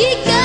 que